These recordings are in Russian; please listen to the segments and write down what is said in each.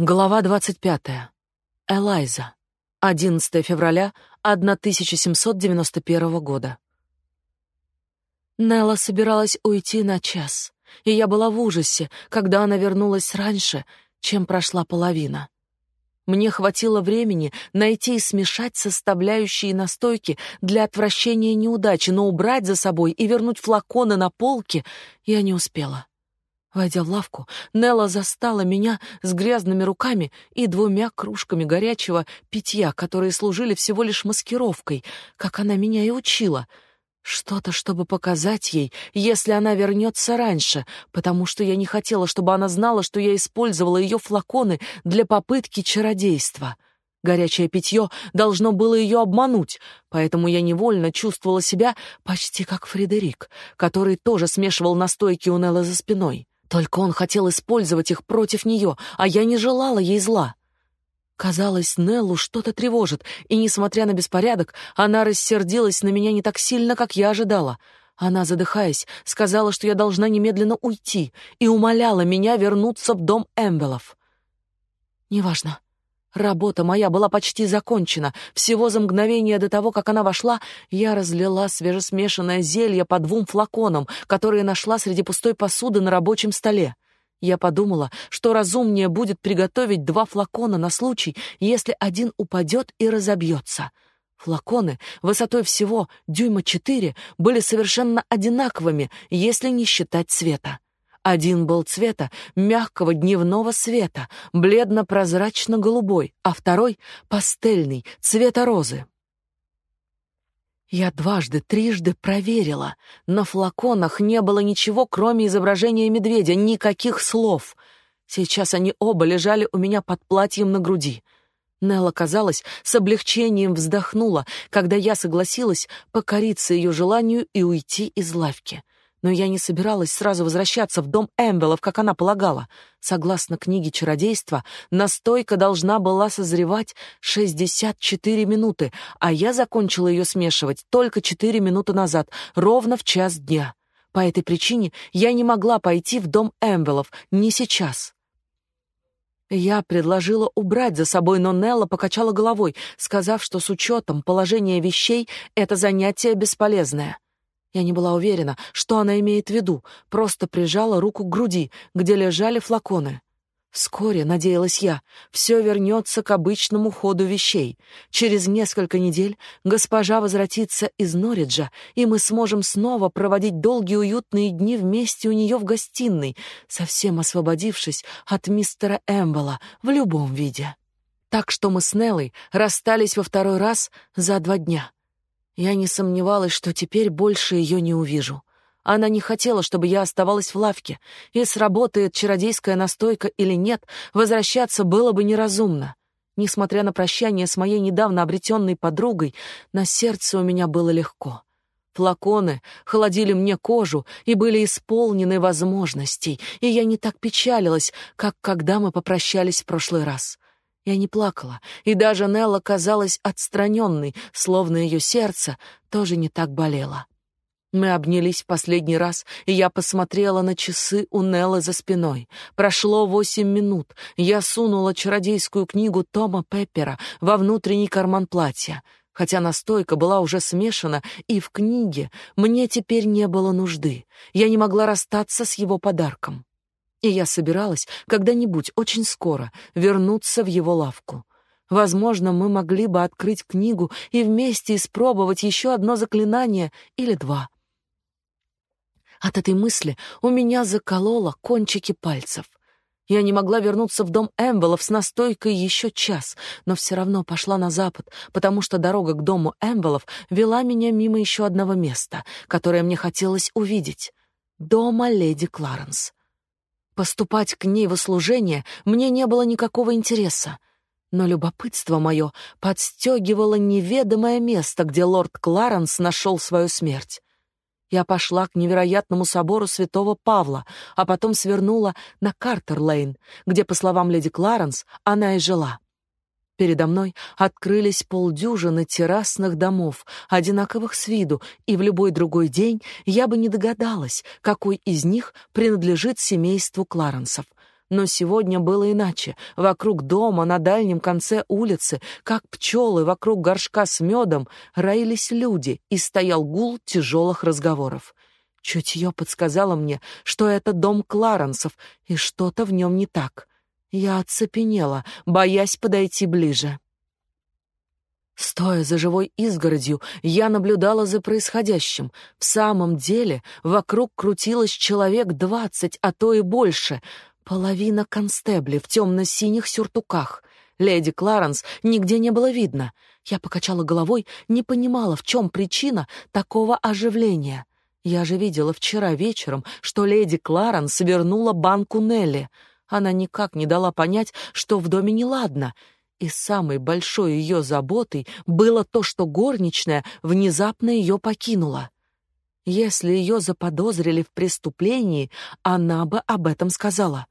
Глава 25. Элайза. 11 февраля 1791 года. Нелла собиралась уйти на час, и я была в ужасе, когда она вернулась раньше, чем прошла половина. Мне хватило времени найти и смешать составляющие настойки для отвращения неудачи, но убрать за собой и вернуть флаконы на полке я не успела. Войдя в лавку, Нелла застала меня с грязными руками и двумя кружками горячего питья, которые служили всего лишь маскировкой, как она меня и учила. Что-то, чтобы показать ей, если она вернется раньше, потому что я не хотела, чтобы она знала, что я использовала ее флаконы для попытки чародейства. Горячее питье должно было ее обмануть, поэтому я невольно чувствовала себя почти как Фредерик, который тоже смешивал настойки у Неллы за спиной. Только он хотел использовать их против нее, а я не желала ей зла. Казалось, Неллу что-то тревожит, и, несмотря на беспорядок, она рассердилась на меня не так сильно, как я ожидала. Она, задыхаясь, сказала, что я должна немедленно уйти, и умоляла меня вернуться в дом Эмбелов. «Неважно», Работа моя была почти закончена. Всего за мгновение до того, как она вошла, я разлила свежесмешанное зелье по двум флаконам, которые нашла среди пустой посуды на рабочем столе. Я подумала, что разумнее будет приготовить два флакона на случай, если один упадет и разобьется. Флаконы, высотой всего дюйма четыре, были совершенно одинаковыми, если не считать цвета. Один был цвета мягкого дневного света, бледно-прозрачно-голубой, а второй — пастельный, цвета розы. Я дважды, трижды проверила. На флаконах не было ничего, кроме изображения медведя, никаких слов. Сейчас они оба лежали у меня под платьем на груди. Нелла, казалось, с облегчением вздохнула, когда я согласилась покориться ее желанию и уйти из лавки. Но я не собиралась сразу возвращаться в дом Эмбелов, как она полагала. Согласно книге чародейства, настойка должна была созревать 64 минуты, а я закончила ее смешивать только 4 минуты назад, ровно в час дня. По этой причине я не могла пойти в дом Эмбелов, не сейчас. Я предложила убрать за собой, но Нелла покачала головой, сказав, что с учетом положения вещей это занятие бесполезное. Я не была уверена, что она имеет в виду, просто прижала руку к груди, где лежали флаконы. Вскоре, надеялась я, все вернется к обычному ходу вещей. Через несколько недель госпожа возвратится из Норриджа, и мы сможем снова проводить долгие уютные дни вместе у нее в гостиной, совсем освободившись от мистера Эмбела в любом виде. Так что мы с Неллой расстались во второй раз за два дня. Я не сомневалась, что теперь больше ее не увижу. Она не хотела, чтобы я оставалась в лавке, и сработает чародейская настойка или нет, возвращаться было бы неразумно. Несмотря на прощание с моей недавно обретенной подругой, на сердце у меня было легко. Флаконы холодили мне кожу и были исполнены возможностей, и я не так печалилась, как когда мы попрощались в прошлый раз. Я не плакала, и даже Нелла казалась отстраненной, словно ее сердце тоже не так болело. Мы обнялись в последний раз, и я посмотрела на часы у Неллы за спиной. Прошло восемь минут. Я сунула чародейскую книгу Тома Пеппера во внутренний карман платья. Хотя настойка была уже смешана, и в книге мне теперь не было нужды. Я не могла расстаться с его подарком и я собиралась когда-нибудь очень скоро вернуться в его лавку. Возможно, мы могли бы открыть книгу и вместе испробовать еще одно заклинание или два. От этой мысли у меня закололо кончики пальцев. Я не могла вернуться в дом Эмбелов с настойкой еще час, но все равно пошла на запад, потому что дорога к дому Эмбелов вела меня мимо еще одного места, которое мне хотелось увидеть — дома леди Кларенс. Поступать к ней в служение мне не было никакого интереса, но любопытство мое подстегивало неведомое место, где лорд Кларенс нашел свою смерть. Я пошла к невероятному собору святого Павла, а потом свернула на Картер-Лейн, где, по словам леди Кларенс, она и жила. Передо мной открылись полдюжины террасных домов, одинаковых с виду, и в любой другой день я бы не догадалась, какой из них принадлежит семейству Кларенсов. Но сегодня было иначе. Вокруг дома, на дальнем конце улицы, как пчелы вокруг горшка с медом, роились люди, и стоял гул тяжелых разговоров. Чутье подсказало мне, что это дом Кларенсов, и что-то в нем не так. Я оцепенела, боясь подойти ближе. Стоя за живой изгородью, я наблюдала за происходящим. В самом деле, вокруг крутилось человек двадцать, а то и больше. Половина констеблей в темно-синих сюртуках. Леди Кларенс нигде не было видно. Я покачала головой, не понимала, в чем причина такого оживления. Я же видела вчера вечером, что леди Кларенс вернула банку Нелли. Она никак не дала понять, что в доме неладно — и самой большой ее заботой было то, что горничная внезапно ее покинула. Если ее заподозрили в преступлении, она бы об этом сказала.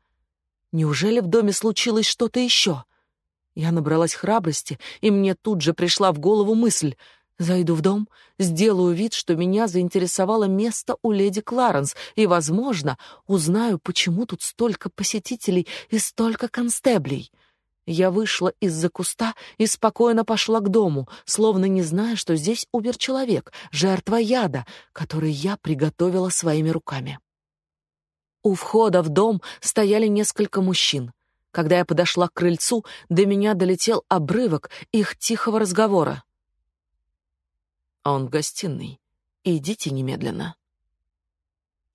Неужели в доме случилось что-то еще? Я набралась храбрости, и мне тут же пришла в голову мысль: зайду в дом, сделаю вид, что меня заинтересовало место у леди Кларенс, и, возможно, узнаю, почему тут столько посетителей и столько констеблей. Я вышла из-за куста и спокойно пошла к дому, словно не зная, что здесь умер человек, жертва яда, который я приготовила своими руками. У входа в дом стояли несколько мужчин. Когда я подошла к крыльцу, до меня долетел обрывок их тихого разговора. «Он в гостиной. Идите немедленно».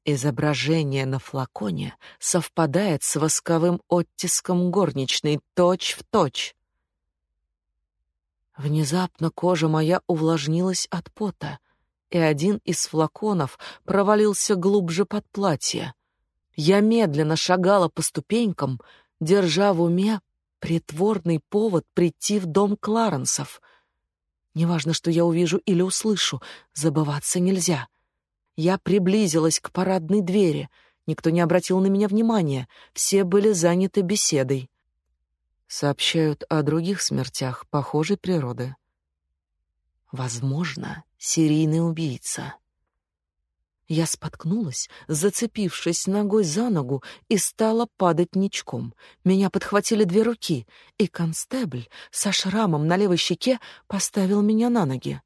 Изображение на флаконе совпадает с восковым оттиском горничной точь в точь. Внезапно кожа моя увлажнилась от пота, и один из флаконов провалился глубже под платье. Я медленно шагала по ступенькам, держа в уме притворный повод прийти в дом Кларенсов. Неважно, что я увижу или услышу, забываться нельзя. Я приблизилась к парадной двери. Никто не обратил на меня внимания. Все были заняты беседой. Сообщают о других смертях похожей природы. Возможно, серийный убийца. Я споткнулась, зацепившись ногой за ногу, и стала падать ничком. Меня подхватили две руки, и констебль со шрамом на левой щеке поставил меня на ноги.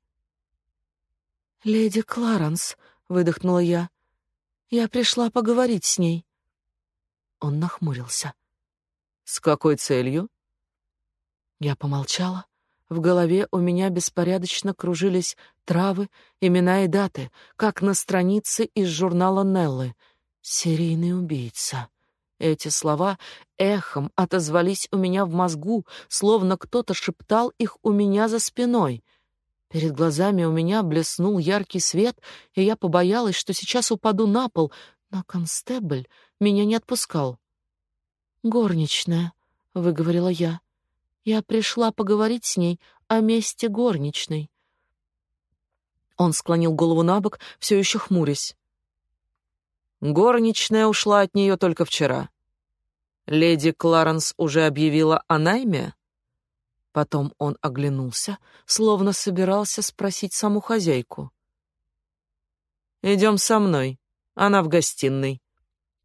«Леди Кларенс», выдохнула я. Я пришла поговорить с ней. Он нахмурился. С какой целью? Я помолчала. В голове у меня беспорядочно кружились травы, имена и даты, как на странице из журнала Неллы. Серийный убийца. Эти слова эхом отозвались у меня в мозгу, словно кто-то шептал их у меня за спиной — Перед глазами у меня блеснул яркий свет, и я побоялась, что сейчас упаду на пол, но констебль меня не отпускал. «Горничная», — выговорила я. «Я пришла поговорить с ней о месте горничной». Он склонил голову на бок, все еще хмурясь. Горничная ушла от нее только вчера. Леди Кларенс уже объявила о найме? Потом он оглянулся, словно собирался спросить саму хозяйку. «Идем со мной. Она в гостиной».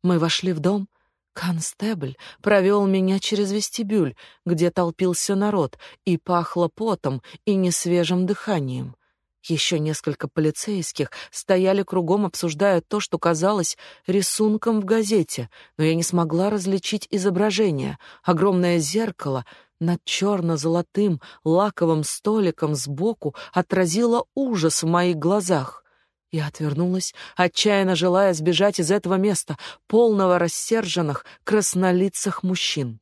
Мы вошли в дом. Констебль провел меня через вестибюль, где толпился народ, и пахло потом и несвежим дыханием. Еще несколько полицейских стояли кругом, обсуждая то, что казалось рисунком в газете, но я не смогла различить изображение. Огромное зеркало над черно-золотым лаковым столиком сбоку отразило ужас в моих глазах. Я отвернулась, отчаянно желая сбежать из этого места, полного рассерженных, краснолицых мужчин.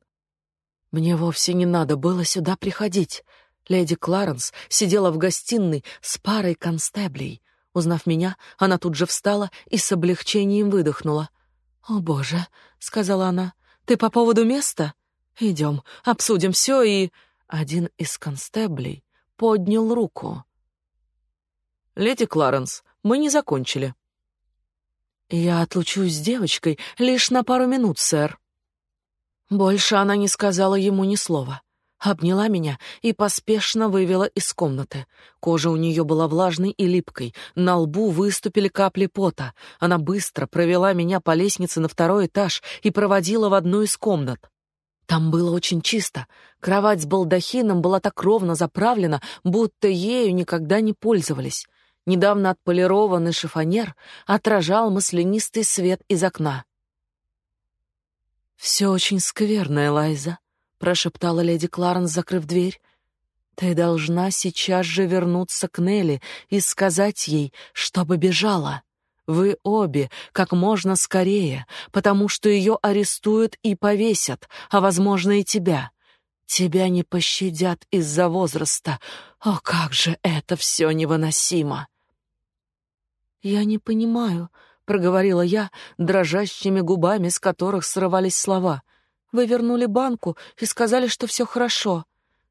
Мне вовсе не надо было сюда приходить. Леди Кларенс сидела в гостиной с парой констеблей. Узнав меня, она тут же встала и с облегчением выдохнула. «О, Боже!» — сказала она. «Ты по поводу места?» Идем, обсудим все и...» Один из констеблей поднял руку. «Леди Кларенс, мы не закончили». «Я отлучусь с девочкой лишь на пару минут, сэр». Больше она не сказала ему ни слова. обняла меня и поспешно вывела из комнаты. Кожа у нее была влажной и липкой, на лбу выступили капли пота. Она быстро провела меня по лестнице на второй этаж и проводила в одну из комнат. Там было очень чисто. Кровать с балдахином была так ровно заправлена, будто ею никогда не пользовались. Недавно отполированный шифонер отражал маслянистый свет из окна. «Все очень скверно, Элайза», прошептала леди Кларенс, закрыв дверь. Ты должна сейчас же вернуться к Нелли и сказать ей, чтобы бежала. Вы обе как можно скорее, потому что ее арестуют и повесят, а возможно и тебя. Тебя не пощадят из-за возраста. О, как же это все невыносимо. Я не понимаю, проговорила я дрожащими губами, с которых срывались слова. Вы вернули банку и сказали, что все хорошо.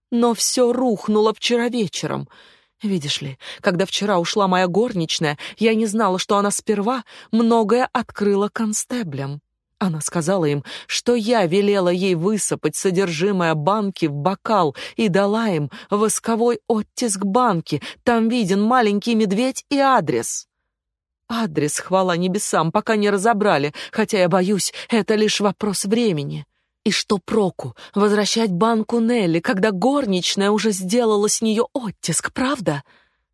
Но все рухнуло вчера вечером. Видишь ли, когда вчера ушла моя горничная, я не знала, что она сперва многое открыла констеблям. Она сказала им, что я велела ей высыпать содержимое банки в бокал и дала им восковой оттиск банки. Там виден маленький медведь и адрес. Адрес, хвала небесам, пока не разобрали, хотя я боюсь, это лишь вопрос времени. И что проку возвращать банку Нелли, когда горничная уже сделала с нее оттиск, правда?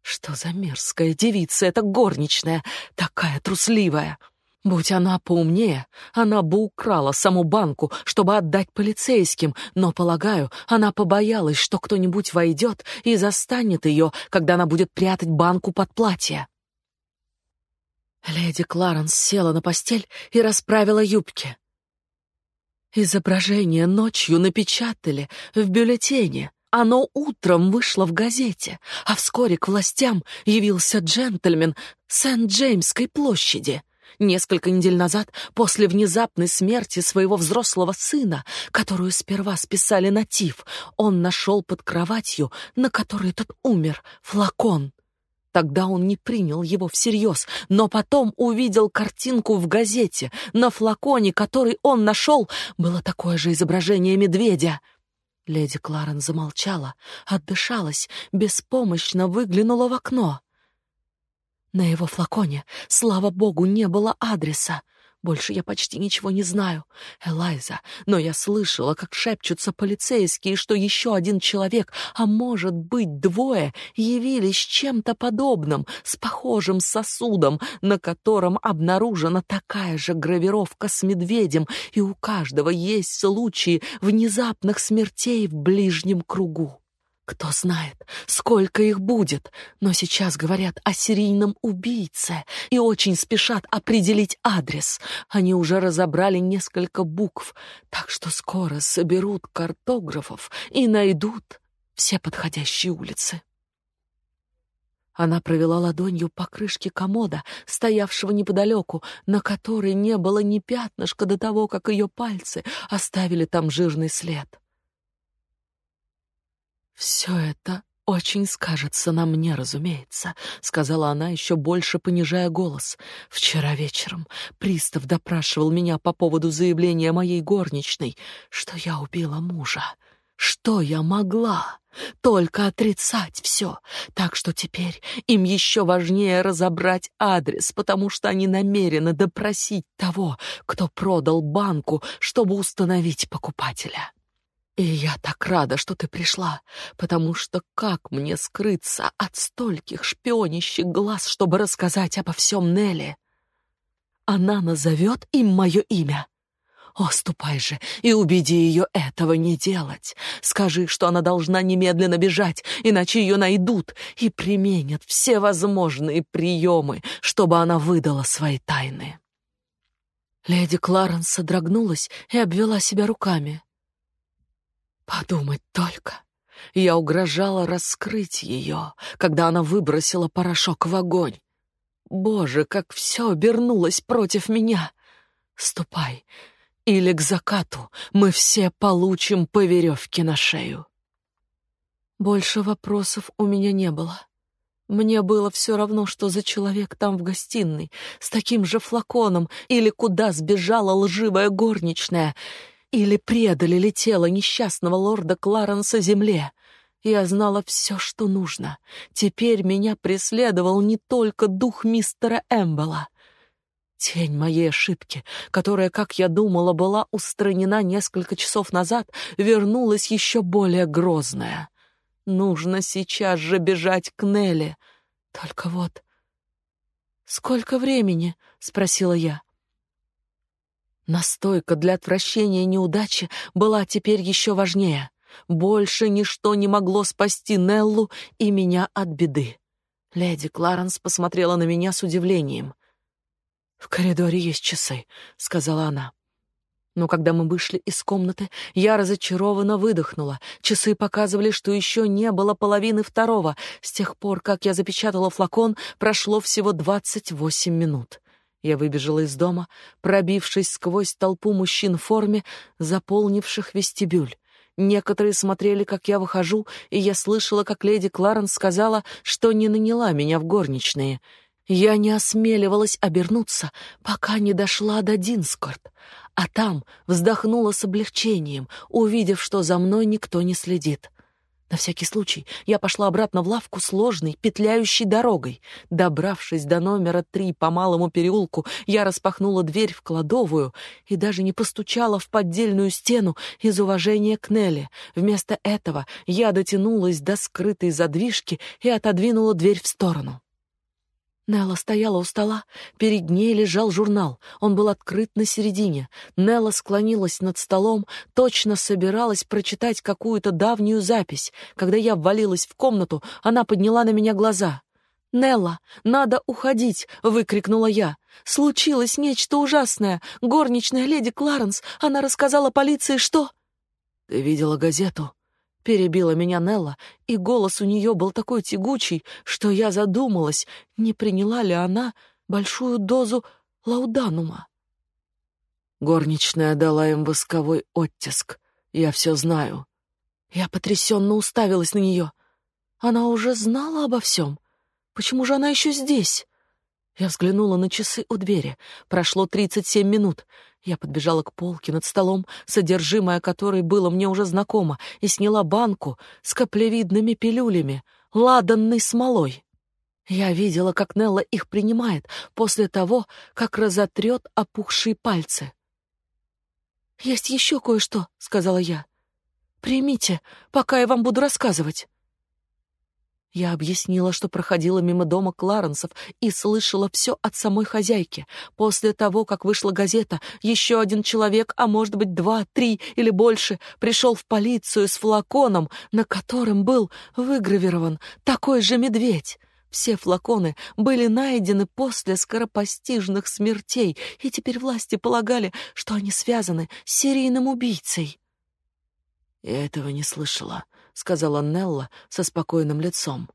Что за мерзкая девица эта горничная, такая трусливая. Будь она поумнее, она бы украла саму банку, чтобы отдать полицейским, но, полагаю, она побоялась, что кто-нибудь войдет и застанет ее, когда она будет прятать банку под платье. Леди Кларенс села на постель и расправила юбки. Изображение ночью напечатали в бюллетене. Оно утром вышло в газете, а вскоре к властям явился джентльмен Сент-Джеймской площади. Несколько недель назад, после внезапной смерти своего взрослого сына, которую сперва списали на тиф, он нашел под кроватью, на которой тот умер, флакон. Тогда он не принял его всерьез, но потом увидел картинку в газете. На флаконе, который он нашел, было такое же изображение медведя. Леди Кларен замолчала, отдышалась, беспомощно выглянула в окно. На его флаконе, слава богу, не было адреса. Больше я почти ничего не знаю, Элайза, но я слышала, как шепчутся полицейские, что еще один человек, а может быть двое, явились чем-то подобным, с похожим сосудом, на котором обнаружена такая же гравировка с медведем, и у каждого есть случаи внезапных смертей в ближнем кругу. Кто знает, сколько их будет, но сейчас говорят о серийном убийце и очень спешат определить адрес. Они уже разобрали несколько букв, так что скоро соберут картографов и найдут все подходящие улицы. Она провела ладонью по крышке комода, стоявшего неподалеку, на которой не было ни пятнышка до того, как ее пальцы оставили там жирный след. «Все это очень скажется на мне, разумеется», — сказала она, еще больше понижая голос. «Вчера вечером пристав допрашивал меня по поводу заявления моей горничной, что я убила мужа. Что я могла? Только отрицать все. Так что теперь им еще важнее разобрать адрес, потому что они намерены допросить того, кто продал банку, чтобы установить покупателя». И я так рада, что ты пришла, потому что как мне скрыться от стольких шпионящих глаз, чтобы рассказать обо всем Нелли? Она назовет им мое имя. О, ступай же и убеди ее этого не делать. Скажи, что она должна немедленно бежать, иначе ее найдут и применят все возможные приемы, чтобы она выдала свои тайны. Леди Кларенс содрогнулась и обвела себя руками. Подумать только. Я угрожала раскрыть ее, когда она выбросила порошок в огонь. Боже, как все обернулось против меня. Ступай, или к закату мы все получим по веревке на шею. Больше вопросов у меня не было. Мне было все равно, что за человек там в гостиной, с таким же флаконом, или куда сбежала лживая горничная — или предали ли тело несчастного лорда Кларенса земле. Я знала все, что нужно. Теперь меня преследовал не только дух мистера Эмбела. Тень моей ошибки, которая, как я думала, была устранена несколько часов назад, вернулась еще более грозная. Нужно сейчас же бежать к Нелли. Только вот... «Сколько времени?» — спросила я. Настойка для отвращения неудачи была теперь еще важнее. Больше ничто не могло спасти Неллу и меня от беды. Леди Кларенс посмотрела на меня с удивлением — «В коридоре есть часы», — сказала она. Но когда мы вышли из комнаты, я разочарованно выдохнула. Часы показывали, что еще не было половины второго. С тех пор, как я запечатала флакон, прошло всего двадцать восемь минут. Я выбежала из дома, пробившись сквозь толпу мужчин в форме, заполнивших вестибюль. Некоторые смотрели, как я выхожу, и я слышала, как леди Кларенс сказала, что не наняла меня в горничные — я не осмеливалась обернуться, пока не дошла до Динскорт, а там вздохнула с облегчением, увидев, что за мной никто не следит. На всякий случай я пошла обратно в лавку сложной, петляющей дорогой. Добравшись до номера три по малому переулку, я распахнула дверь в кладовую и даже не постучала в поддельную стену из уважения к Нелли. Вместо этого я дотянулась до скрытой задвижки и отодвинула дверь в сторону. Нелла стояла у стола, перед ней лежал журнал. Он был открыт на середине. Нелла склонилась над столом, точно собиралась прочитать какую-то давнюю запись. Когда я ввалилась в комнату, она подняла на меня глаза. «Нелла, надо уходить!» — выкрикнула я. «Случилось нечто ужасное. Горничная леди Кларенс, она рассказала полиции, что...» «Ты видела газету?» Перебила меня Нелла, и голос у нее был такой тягучий, что я задумалась, не приняла ли она большую дозу лауданума. Горничная дала им восковой оттиск. Я все знаю. Я потрясенно уставилась на нее. Она уже знала обо всем. Почему же она еще здесь? Я взглянула на часы у двери. Прошло тридцать семь минут. Я подбежала к полке над столом, содержимое которой было мне уже знакомо, и сняла банку с каплевидными пилюлями, ладанной смолой. Я видела, как Нелла их принимает после того, как разотрет опухшие пальцы. «Есть еще кое-что», — сказала я. «Примите, пока я вам буду рассказывать». Я объяснила, что проходила мимо дома Кларенсов и слышала все от самой хозяйки. После того, как вышла газета, еще один человек, а может быть два, три или больше, пришел в полицию с флаконом, на котором был выгравирован такой же медведь. Все флаконы были найдены после скоропостижных смертей, и теперь власти полагали, что они связаны с серийным убийцей. Я этого не слышала, сказала Нелла со спокойным лицом.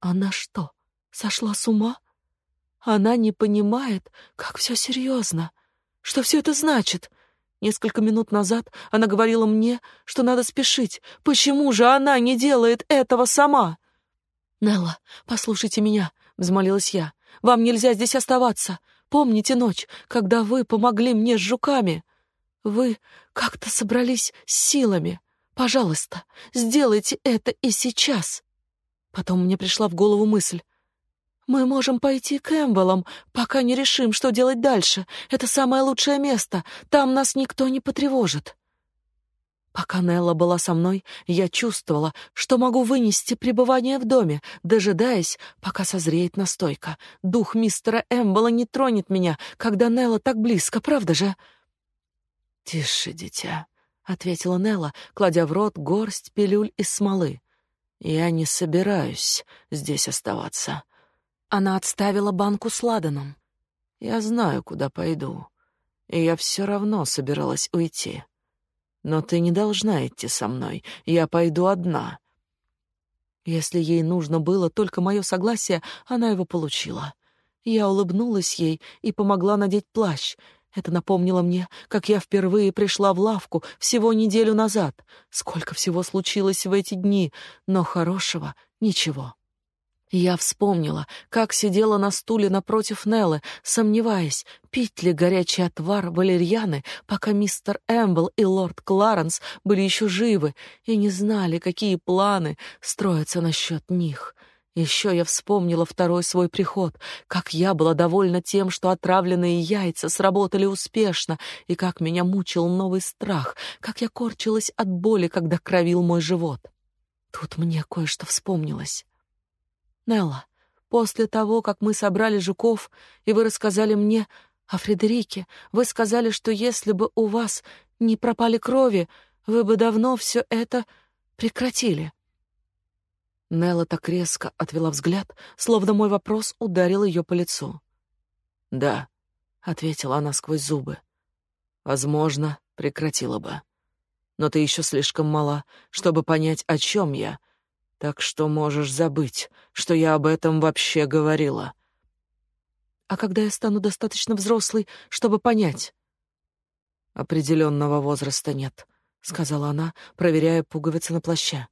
Она что, сошла с ума? Она не понимает, как все серьезно. Что все это значит? Несколько минут назад она говорила мне, что надо спешить. Почему же она не делает этого сама? Нелла, послушайте меня, взмолилась я. Вам нельзя здесь оставаться. Помните ночь, когда вы помогли мне с жуками? Вы как-то собрались с силами. Пожалуйста, сделайте это и сейчас. Потом мне пришла в голову мысль. Мы можем пойти к Эмбелам, пока не решим, что делать дальше. Это самое лучшее место. Там нас никто не потревожит. Пока Нелла была со мной, я чувствовала, что могу вынести пребывание в доме, дожидаясь, пока созреет настойка. Дух мистера Эмбела не тронет меня, когда Нелла так близко, правда же? Тише, дитя, ответила Нелла, кладя в рот горсть пилюль из смолы. Я не собираюсь здесь оставаться. Она отставила банку с ладаном. Я знаю, куда пойду, и я все равно собиралась уйти. Но ты не должна идти со мной. Я пойду одна. Если ей нужно было только мое согласие, она его получила. Я улыбнулась ей и помогла надеть плащ, это напомнило мне, как я впервые пришла в лавку всего неделю назад. Сколько всего случилось в эти дни, но хорошего ничего. Я вспомнила, как сидела на стуле напротив Неллы, сомневаясь, пить ли горячий отвар валерьяны, пока мистер Эмбл и лорд Кларенс были еще живы и не знали, какие планы строятся насчет них. Еще я вспомнила второй свой приход, как я была довольна тем, что отравленные яйца сработали успешно, и как меня мучил новый страх, как я корчилась от боли, когда кровил мой живот. Тут мне кое-что вспомнилось. Нелла, после того, как мы собрали жуков, и вы рассказали мне о Фредерике, вы сказали, что если бы у вас не пропали крови, вы бы давно все это прекратили. Нелла так резко отвела взгляд, словно мой вопрос ударил ее по лицу. «Да», — ответила она сквозь зубы. «Возможно, прекратила бы. Но ты еще слишком мала, чтобы понять, о чем я, так что можешь забыть, что я об этом вообще говорила. А когда я стану достаточно взрослой, чтобы понять? Определенного возраста нет, сказала она, проверяя пуговицы на плаще.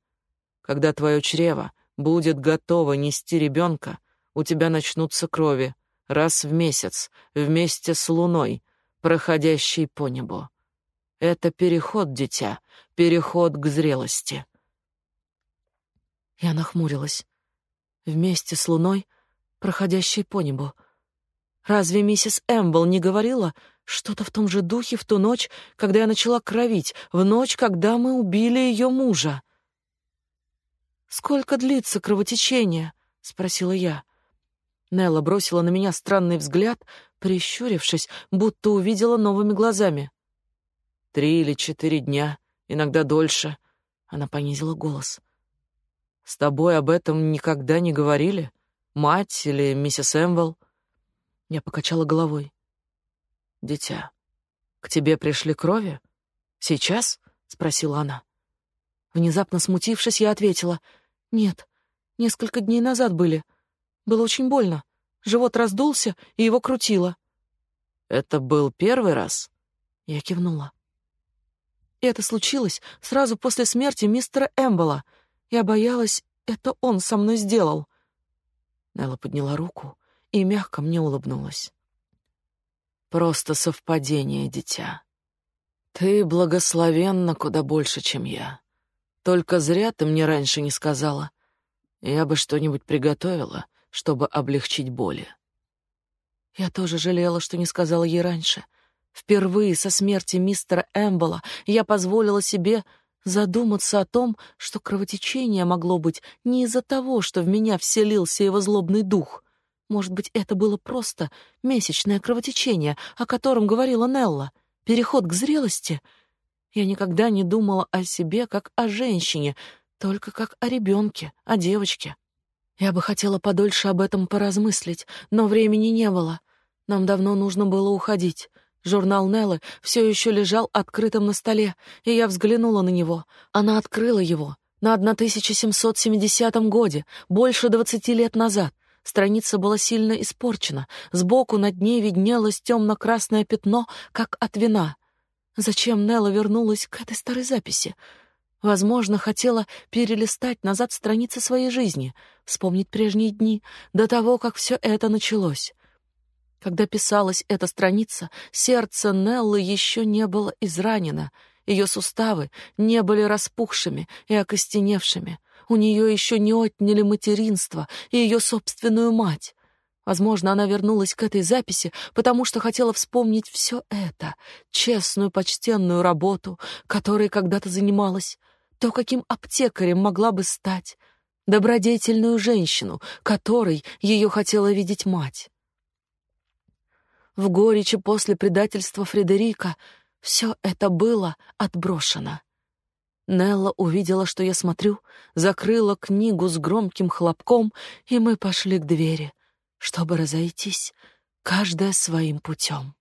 Когда твое чрево будет готово нести ребенка, у тебя начнутся крови раз в месяц вместе с луной, проходящей по небу. Это переход, дитя, переход к зрелости. Я нахмурилась. Вместе с луной, проходящей по небу. Разве миссис Эмбл не говорила что-то в том же духе в ту ночь, когда я начала кровить, в ночь, когда мы убили ее мужа? «Сколько длится кровотечение?» — спросила я. Нелла бросила на меня странный взгляд, прищурившись, будто увидела новыми глазами. «Три или четыре дня, иногда дольше», — она понизила голос. С тобой об этом никогда не говорили? Мать или миссис Эмвелл?» Я покачала головой. «Дитя, к тебе пришли крови? Сейчас?» — спросила она. Внезапно смутившись, я ответила. «Нет, несколько дней назад были. Было очень больно. Живот раздулся, и его крутило». «Это был первый раз?» Я кивнула. это случилось сразу после смерти мистера Эмбола — я боялась, это он со мной сделал. Нелла подняла руку и мягко мне улыбнулась. Просто совпадение, дитя. Ты благословенна куда больше, чем я. Только зря ты мне раньше не сказала. Я бы что-нибудь приготовила, чтобы облегчить боли. Я тоже жалела, что не сказала ей раньше. Впервые со смерти мистера Эмбола я позволила себе задуматься о том, что кровотечение могло быть не из-за того, что в меня вселился его злобный дух. Может быть, это было просто месячное кровотечение, о котором говорила Нелла, переход к зрелости. Я никогда не думала о себе как о женщине, только как о ребенке, о девочке. Я бы хотела подольше об этом поразмыслить, но времени не было. Нам давно нужно было уходить. Журнал Неллы все еще лежал открытым на столе, и я взглянула на него. Она открыла его на 1770 годе, больше двадцати лет назад. Страница была сильно испорчена. Сбоку над ней виднелось темно-красное пятно, как от вина. Зачем Нелла вернулась к этой старой записи? Возможно, хотела перелистать назад страницы своей жизни, вспомнить прежние дни, до того, как все это началось. Когда писалась эта страница, сердце Неллы еще не было изранено, ее суставы не были распухшими и окостеневшими, у нее еще не отняли материнство и ее собственную мать. Возможно, она вернулась к этой записи, потому что хотела вспомнить все это, честную, почтенную работу, которой когда-то занималась, то, каким аптекарем могла бы стать, добродетельную женщину, которой ее хотела видеть мать. В горечи после предательства Фредерика все это было отброшено. Нелла увидела, что я смотрю, закрыла книгу с громким хлопком, и мы пошли к двери, чтобы разойтись, каждая своим путем.